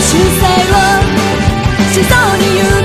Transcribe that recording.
主催をしそうに言う